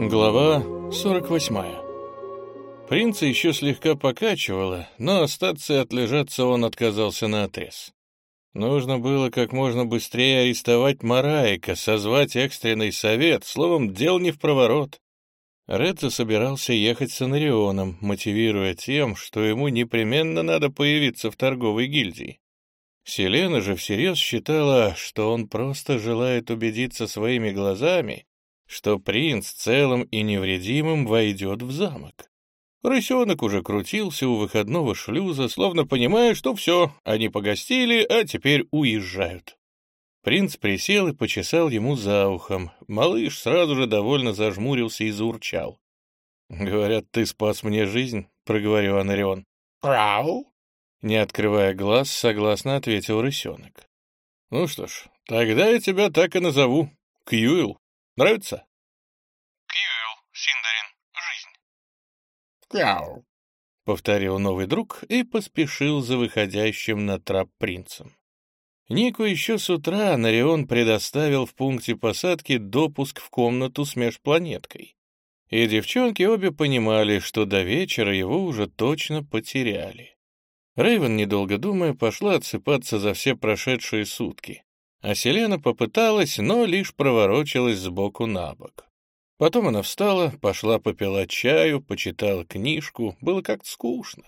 Глава 48 Принца еще слегка покачивало, но остаться и отлежаться он отказался на отрез. Нужно было как можно быстрее арестовать Мараика, созвать экстренный совет, словом, дел не в проворот. Редзо собирался ехать с Анарионом, мотивируя тем, что ему непременно надо появиться в торговой гильдии. Селена же всерьез считала, что он просто желает убедиться своими глазами, что принц целым и невредимым войдет в замок. Рысенок уже крутился у выходного шлюза, словно понимая, что все, они погостили, а теперь уезжают. Принц присел и почесал ему за ухом. Малыш сразу же довольно зажмурился и заурчал. — Говорят, ты спас мне жизнь, — проговорил Анарион. — Прау? Не открывая глаз, согласно ответил рысенок. — Ну что ж, тогда я тебя так и назову. Кьюил. Нравится? «Кяу», — повторил новый друг и поспешил за выходящим на трап принцем. Нику еще с утра Нарион предоставил в пункте посадки допуск в комнату с межпланеткой. И девчонки обе понимали, что до вечера его уже точно потеряли. Рейвен, недолго думая, пошла отсыпаться за все прошедшие сутки. А Селена попыталась, но лишь проворочилась сбоку на бок. Потом она встала, пошла попила чаю, почитала книжку, было как-то скучно.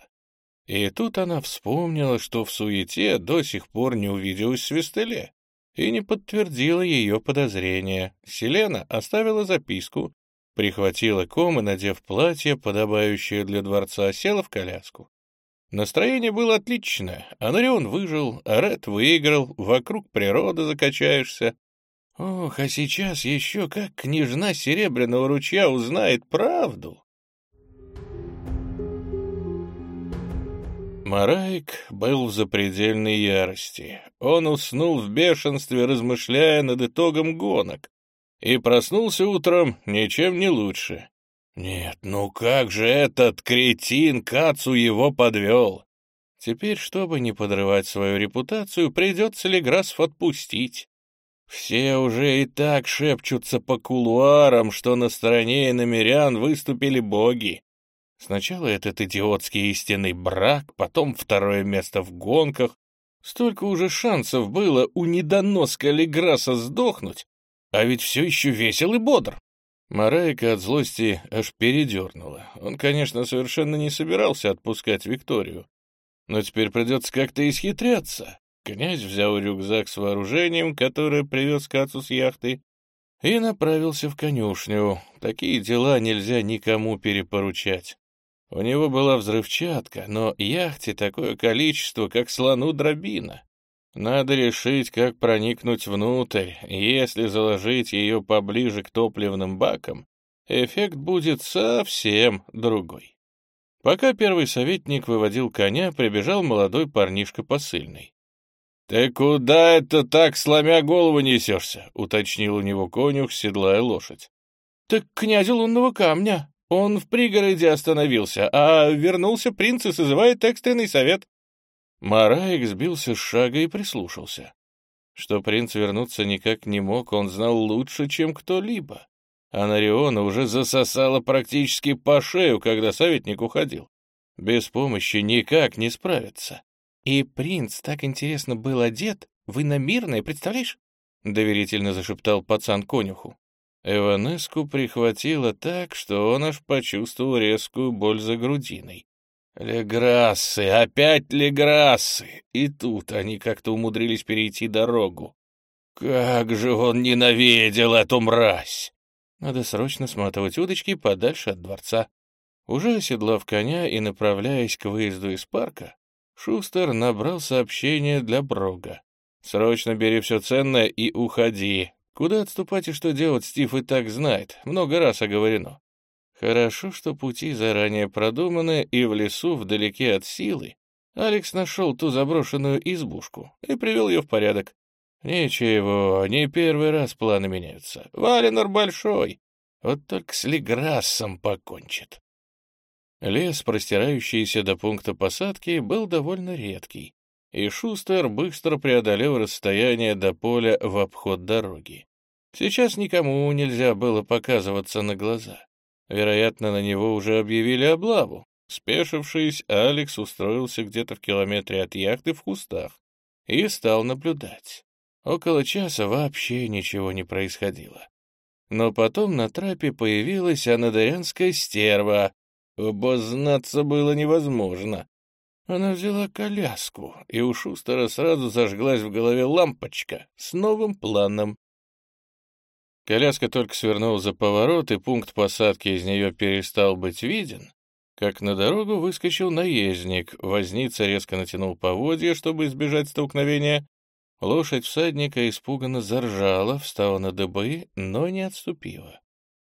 И тут она вспомнила, что в суете до сих пор не увиделась Свистеле, и не подтвердила ее подозрения. Селена оставила записку, прихватила ком и, надев платье, подобающее для дворца, села в коляску. Настроение было отличное, Анарион выжил, а Ред выиграл, вокруг природы закачаешься, Ох, а сейчас еще как княжна Серебряного ручья узнает правду. Мараик был в запредельной ярости. Он уснул в бешенстве, размышляя над итогом гонок, и проснулся утром ничем не лучше. Нет, ну как же этот кретин Кацу его подвел? Теперь, чтобы не подрывать свою репутацию, придется Леграсов отпустить. Все уже и так шепчутся по кулуарам, что на стороне иномерян выступили боги. Сначала этот идиотский истинный брак, потом второе место в гонках. Столько уже шансов было у недоноска Леграса сдохнуть, а ведь все еще весел и бодр. Марайка от злости аж передернула. Он, конечно, совершенно не собирался отпускать Викторию. Но теперь придется как-то исхитряться. Князь взял рюкзак с вооружением, которое привез Кацу с яхты, и направился в конюшню. Такие дела нельзя никому перепоручать. У него была взрывчатка, но яхте такое количество, как слону дробина. Надо решить, как проникнуть внутрь. Если заложить ее поближе к топливным бакам, эффект будет совсем другой. Пока первый советник выводил коня, прибежал молодой парнишка посыльный. «Ты куда это так, сломя голову, несешься?» — уточнил у него конюх, седлая лошадь. «Так князю лунного камня. Он в пригороде остановился, а вернулся принц и созывает экстренный совет». Мараик сбился с шага и прислушался. Что принц вернуться никак не мог, он знал лучше, чем кто-либо. А Нариона уже засосала практически по шею, когда советник уходил. Без помощи никак не справиться. И принц так интересно был одет, вы на мирное, представляешь? Доверительно зашептал пацан конюху. Эванеску прихватило так, что он аж почувствовал резкую боль за грудиной. Леграссы, опять леграссы! И тут они как-то умудрились перейти дорогу. Как же он ненавидел эту мразь! Надо срочно сматывать удочки подальше от дворца. Уже оседлав коня и направляясь к выезду из парка, Шустер набрал сообщение для Брога. «Срочно бери все ценное и уходи. Куда отступать и что делать, Стив и так знает. Много раз оговорено. Хорошо, что пути заранее продуманы, и в лесу, вдалеке от силы, Алекс нашел ту заброшенную избушку и привел ее в порядок. Ничего, не первый раз планы меняются. Валенор большой, вот только с Леграссом покончит. Лес, простирающийся до пункта посадки, был довольно редкий, и Шустер быстро преодолел расстояние до поля в обход дороги. Сейчас никому нельзя было показываться на глаза. Вероятно, на него уже объявили облаву. Спешившись, Алекс устроился где-то в километре от яхты в кустах и стал наблюдать. Около часа вообще ничего не происходило. Но потом на трапе появилась анадырянская стерва. Обознаться было невозможно. Она взяла коляску, и у Шустера сразу зажглась в голове лампочка с новым планом. Коляска только свернула за поворот, и пункт посадки из нее перестал быть виден, как на дорогу выскочил наездник. Возница резко натянул поводья, чтобы избежать столкновения. Лошадь всадника испуганно заржала, встала на дыбы, но не отступила.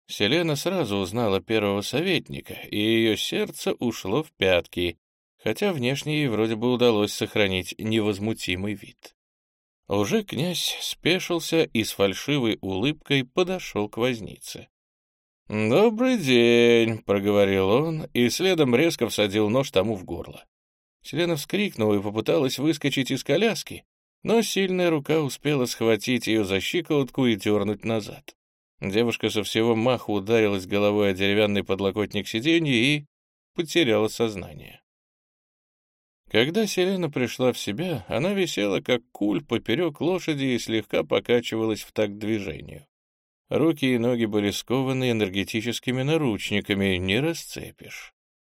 Селена сразу узнала первого советника, и ее сердце ушло в пятки, хотя внешне ей вроде бы удалось сохранить невозмутимый вид. Уже князь спешился и с фальшивой улыбкой подошел к вознице. «Добрый день», — проговорил он, и следом резко всадил нож тому в горло. Селена вскрикнула и попыталась выскочить из коляски, но сильная рука успела схватить ее за щиколотку и дернуть назад. Девушка со всего маху ударилась головой о деревянный подлокотник сиденья и потеряла сознание. Когда Селена пришла в себя, она висела, как куль, поперек лошади и слегка покачивалась в такт движению. Руки и ноги были скованы энергетическими наручниками, не расцепишь.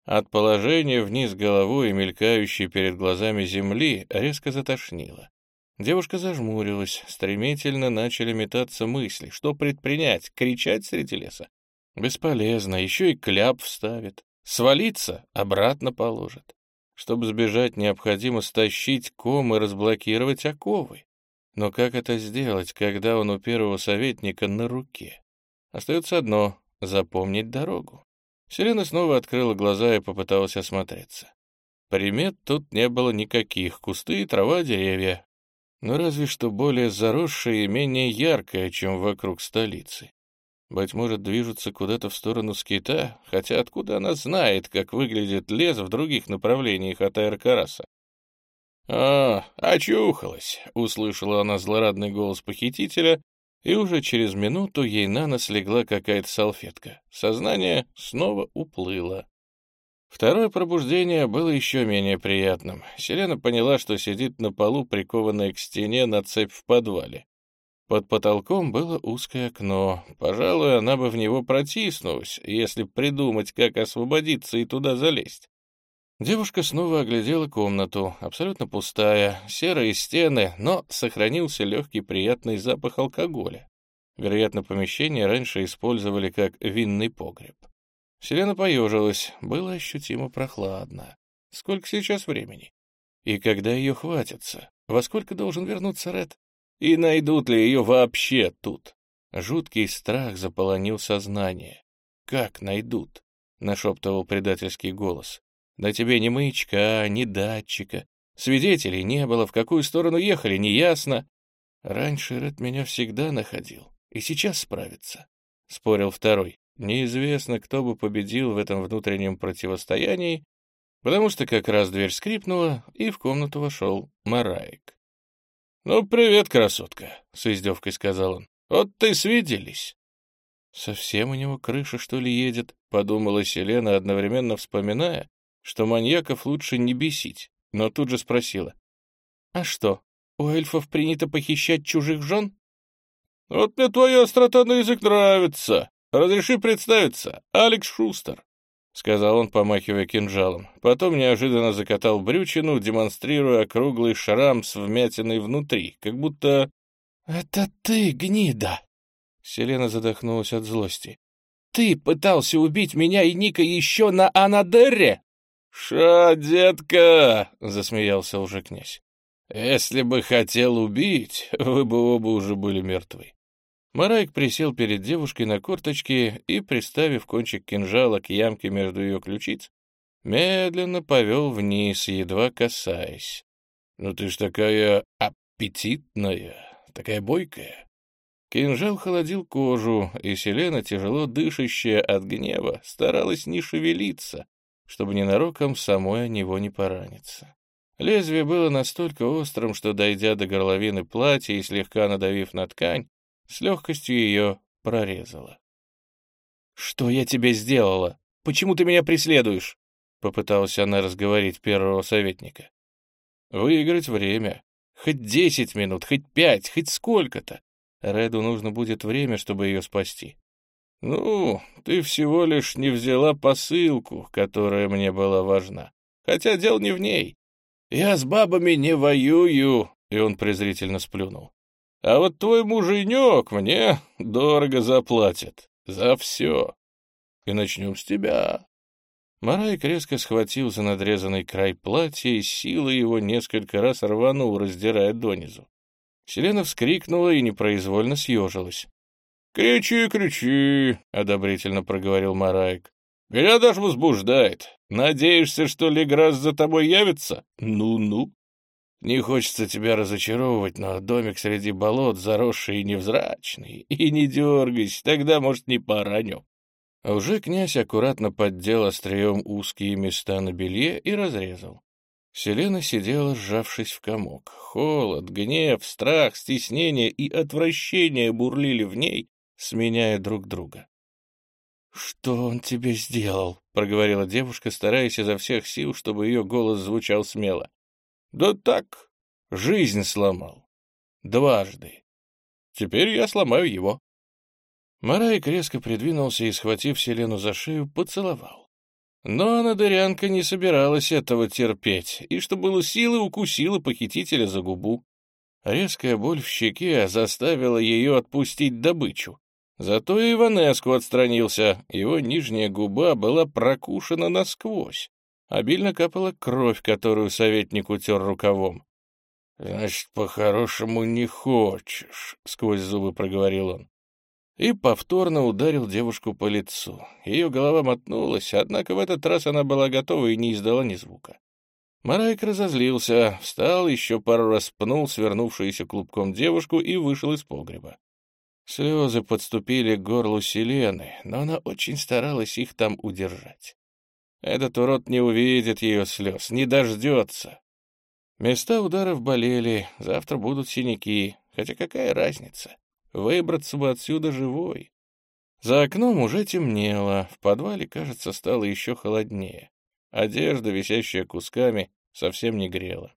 От положения вниз головой мелькающей перед глазами земли резко затошнило. Девушка зажмурилась, стремительно начали метаться мысли. Что предпринять? Кричать среди леса? Бесполезно, еще и кляп вставит. Свалиться — обратно положит. Чтобы сбежать, необходимо стащить ком и разблокировать оковы. Но как это сделать, когда он у первого советника на руке? Остается одно — запомнить дорогу. Селена снова открыла глаза и попыталась осмотреться. Примет тут не было никаких, кусты, трава, деревья. Но разве что более заросшая и менее яркая, чем вокруг столицы. Быть может, движутся куда-то в сторону скита, хотя откуда она знает, как выглядит лес в других направлениях от Аэркараса? «А, очухалась!» — услышала она злорадный голос похитителя, и уже через минуту ей на нос легла какая-то салфетка. Сознание снова уплыло. Второе пробуждение было еще менее приятным. Селена поняла, что сидит на полу, прикованная к стене на цепь в подвале. Под потолком было узкое окно. Пожалуй, она бы в него протиснулась, если придумать, как освободиться и туда залезть. Девушка снова оглядела комнату, абсолютно пустая, серые стены, но сохранился легкий приятный запах алкоголя. Вероятно, помещение раньше использовали как винный погреб. Селена поежилась, было ощутимо прохладно. Сколько сейчас времени? И когда ее хватится? Во сколько должен вернуться Ред? И найдут ли ее вообще тут? Жуткий страх заполонил сознание. «Как найдут?» — нашептывал предательский голос. На тебе ни маячка, ни датчика. Свидетелей не было, в какую сторону ехали, неясно. Раньше Ред меня всегда находил, и сейчас справится, — спорил второй. Неизвестно, кто бы победил в этом внутреннем противостоянии, потому что как раз дверь скрипнула, и в комнату вошел Мараик. «Ну, привет, красотка», — с издевкой сказал он. «Вот ты свиделись». «Совсем у него крыша, что ли, едет?» — подумала Селена, одновременно вспоминая, что маньяков лучше не бесить, но тут же спросила. «А что, у эльфов принято похищать чужих жен?» «Вот мне твоя острота на язык нравится. Разреши представиться, Алекс Шустер», — сказал он, помахивая кинжалом. Потом неожиданно закатал брючину, демонстрируя круглый шрам с вмятиной внутри, как будто... «Это ты, гнида!» Селена задохнулась от злости. «Ты пытался убить меня и Ника еще на Анадерре?» «Ша, детка!» — засмеялся уже князь. «Если бы хотел убить, вы бы оба уже были мертвы». Марайк присел перед девушкой на корточки и, приставив кончик кинжала к ямке между ее ключиц, медленно повел вниз, едва касаясь. «Ну ты ж такая аппетитная, такая бойкая!» Кинжал холодил кожу, и Селена, тяжело дышащая от гнева, старалась не шевелиться, чтобы ненароком самой о него не пораниться. Лезвие было настолько острым, что, дойдя до горловины платья и слегка надавив на ткань, с легкостью ее прорезала. «Что я тебе сделала? Почему ты меня преследуешь?» Попыталась она разговорить первого советника. «Выиграть время. Хоть десять минут, хоть пять, хоть сколько-то. Реду нужно будет время, чтобы ее спасти. «Ну, ты всего лишь не взяла посылку, которая мне была важна. Хотя дело не в ней. Я с бабами не воюю», — и он презрительно сплюнул. «А вот твой муженек мне дорого заплатит. За все. И начнем с тебя». Марайк резко схватил за надрезанный край платья и силой его несколько раз рванул, раздирая донизу. Селена вскрикнула и непроизвольно съежилась. «Кричи, кричи!» — одобрительно проговорил Марайк. «Меня даже возбуждает. Надеешься, что Леграс за тобой явится? Ну-ну!» «Не хочется тебя разочаровывать, но домик среди болот заросший и невзрачный. И не дергайся, тогда, может, не пораню». А уже князь аккуратно поддел острием узкие места на белье и разрезал. Селена сидела, сжавшись в комок. Холод, гнев, страх, стеснение и отвращение бурлили в ней, сменяя друг друга. «Что он тебе сделал?» — проговорила девушка, стараясь изо всех сил, чтобы ее голос звучал смело. «Да так, жизнь сломал. Дважды. Теперь я сломаю его». Марайк резко придвинулся и, схватив Селену за шею, поцеловал. Но Анадырянка не собиралась этого терпеть, и, что было силы, укусила похитителя за губу. Резкая боль в щеке заставила ее отпустить добычу. Зато и Иванеску отстранился, его нижняя губа была прокушена насквозь. Обильно капала кровь, которую советник утер рукавом. — Значит, по-хорошему не хочешь, — сквозь зубы проговорил он. И повторно ударил девушку по лицу. Ее голова мотнулась, однако в этот раз она была готова и не издала ни звука. Марайк разозлился, встал, еще пару раз пнул свернувшуюся клубком девушку и вышел из погреба. Слезы подступили к горлу Селены, но она очень старалась их там удержать. Этот урод не увидит ее слез, не дождется. Места ударов болели, завтра будут синяки, хотя какая разница? Выбраться бы отсюда живой. За окном уже темнело, в подвале, кажется, стало еще холоднее. Одежда, висящая кусками, совсем не грела.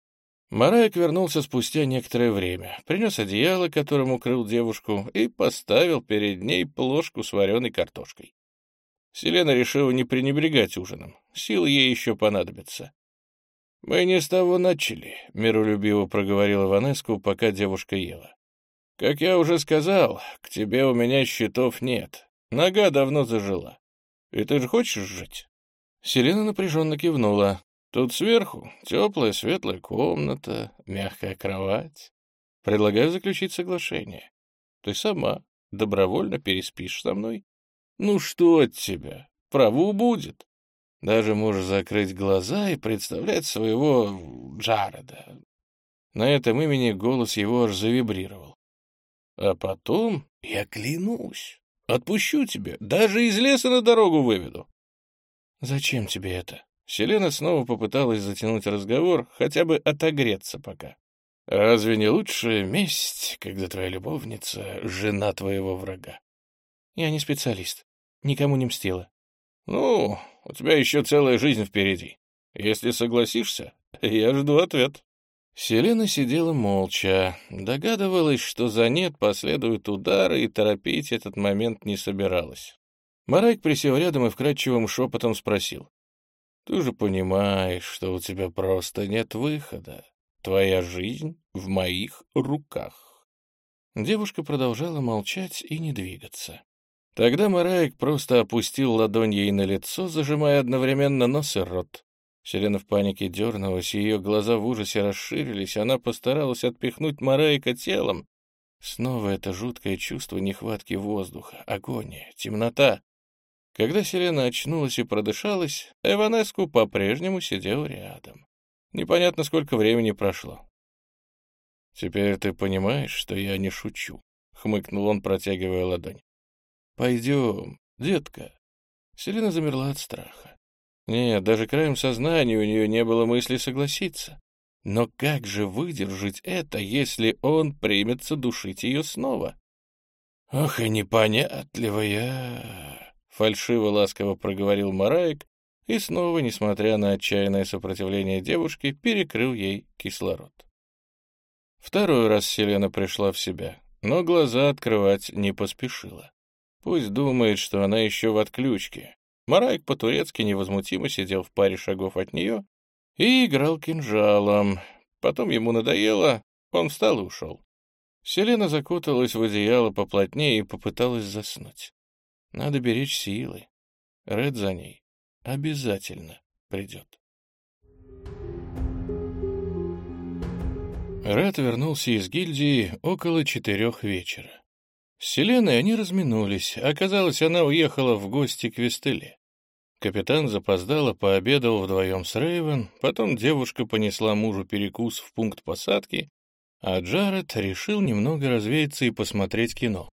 Марайк вернулся спустя некоторое время, принес одеяло, которым укрыл девушку, и поставил перед ней плошку с вареной картошкой. Селена решила не пренебрегать ужином, силы ей еще понадобятся. «Мы не с того начали», — миролюбиво проговорила Ванеску, пока девушка ела. «Как я уже сказал, к тебе у меня счетов нет. Нога давно зажила. И ты же хочешь жить?» Селена напряженно кивнула. Тут сверху теплая светлая комната, мягкая кровать. Предлагаю заключить соглашение. Ты сама добровольно переспишь со мной. Ну что от тебя? Праву будет. Даже можешь закрыть глаза и представлять своего Джареда. На этом имени голос его аж завибрировал. А потом, я клянусь, отпущу тебя, даже из леса на дорогу выведу. Зачем тебе это? Селена снова попыталась затянуть разговор, хотя бы отогреться пока. «Разве не лучшая месть, когда твоя любовница — жена твоего врага?» «Я не специалист. Никому не мстила». «Ну, у тебя еще целая жизнь впереди. Если согласишься, я жду ответ». Селена сидела молча, догадывалась, что за «нет» последуют удары, и торопить этот момент не собиралась. Марайк присел рядом и вкрадчивым шепотом спросил. Ты же понимаешь, что у тебя просто нет выхода. Твоя жизнь в моих руках. Девушка продолжала молчать и не двигаться. Тогда Мараек просто опустил ладонь ей на лицо, зажимая одновременно нос и рот. Селена в панике дернулась, ее глаза в ужасе расширились, она постаралась отпихнуть Мараика телом. Снова это жуткое чувство нехватки воздуха, агония, темнота. Когда Селена очнулась и продышалась, Эванеску по-прежнему сидел рядом. Непонятно, сколько времени прошло. «Теперь ты понимаешь, что я не шучу», — хмыкнул он, протягивая ладонь. «Пойдем, детка». Селена замерла от страха. Нет, даже краем сознания у нее не было мысли согласиться. Но как же выдержать это, если он примется душить ее снова? «Ох и непонятливая!» — фальшиво-ласково проговорил Мараек и снова, несмотря на отчаянное сопротивление девушки, перекрыл ей кислород. Второй раз Селена пришла в себя, но глаза открывать не поспешила. Пусть думает, что она еще в отключке. Мараек по-турецки невозмутимо сидел в паре шагов от нее и играл кинжалом. Потом ему надоело, он встал и ушел. Селена закуталась в одеяло поплотнее и попыталась заснуть. Надо беречь силы. Ред за ней обязательно придет. Ред вернулся из гильдии около четырех вечера. С Селеной они разминулись. Оказалось, она уехала в гости к Вестеле. Капитан запоздало пообедал вдвоем с Рейвен, потом девушка понесла мужу перекус в пункт посадки, а Джаред решил немного развеяться и посмотреть кино.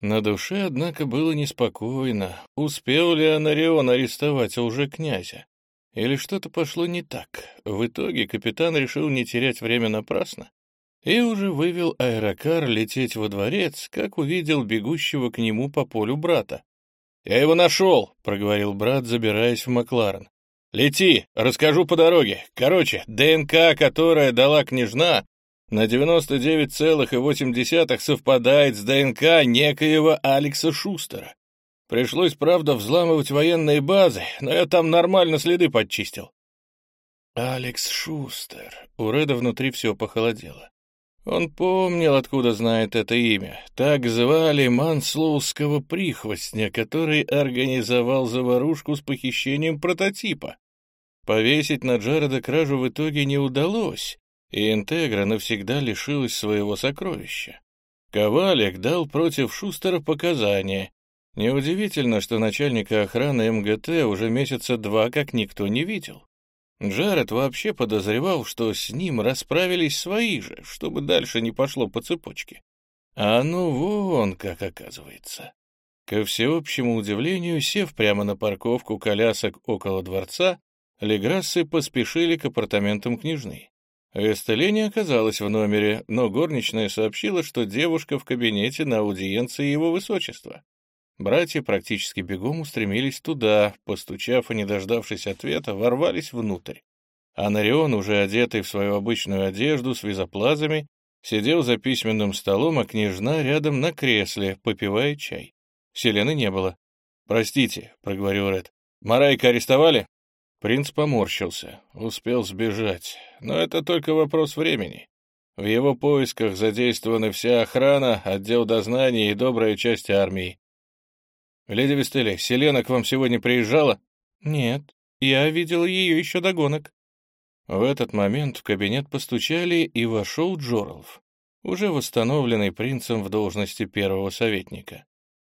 На душе, однако, было неспокойно. Успел ли Анарион арестовать уже князя? Или что-то пошло не так? В итоге капитан решил не терять время напрасно и уже вывел аэрокар лететь во дворец, как увидел бегущего к нему по полю брата. «Я его нашел», — проговорил брат, забираясь в Макларен. «Лети, расскажу по дороге. Короче, ДНК, которая дала княжна, на 99,8 совпадает с ДНК некоего Алекса Шустера. Пришлось, правда, взламывать военные базы, но я там нормально следы подчистил». «Алекс Шустер». У Реда внутри все похолодело. Он помнил, откуда знает это имя. Так звали манслоуского прихвостня, который организовал заварушку с похищением прототипа. Повесить на Джареда кражу в итоге не удалось, и Интегра навсегда лишилась своего сокровища. Ковалик дал против Шустера показания. Неудивительно, что начальника охраны МГТ уже месяца два как никто не видел. Джаред вообще подозревал, что с ним расправились свои же, чтобы дальше не пошло по цепочке. А ну вон как оказывается. Ко всеобщему удивлению, сев прямо на парковку колясок около дворца, Леграссы поспешили к апартаментам княжны. Вестеле не оказалась в номере, но горничная сообщила, что девушка в кабинете на аудиенции его высочества. Братья практически бегом устремились туда, постучав и не дождавшись ответа, ворвались внутрь. А Нарион, уже одетый в свою обычную одежду с визоплазами, сидел за письменным столом, а княжна рядом на кресле, попивая чай. Селены не было. «Простите», — проговорил Ред. «Марайка арестовали?» Принц поморщился, успел сбежать, но это только вопрос времени. В его поисках задействованы вся охрана, отдел дознания и добрая часть армии. «Леди Вестеле, Селена к вам сегодня приезжала?» «Нет, я видел ее еще до гонок». В этот момент в кабинет постучали, и вошел Джорлф, уже восстановленный принцем в должности первого советника.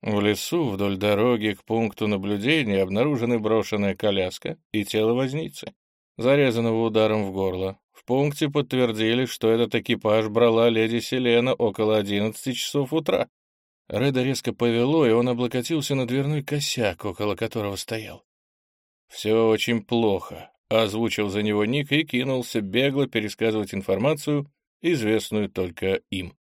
В лесу вдоль дороги к пункту наблюдения обнаружены брошенная коляска и тело возницы, зарезанного ударом в горло. В пункте подтвердили, что этот экипаж брала леди Селена около 11 часов утра. Реда резко повело, и он облокотился на дверной косяк, около которого стоял. «Все очень плохо», — озвучил за него Ник и кинулся бегло пересказывать информацию, известную только им.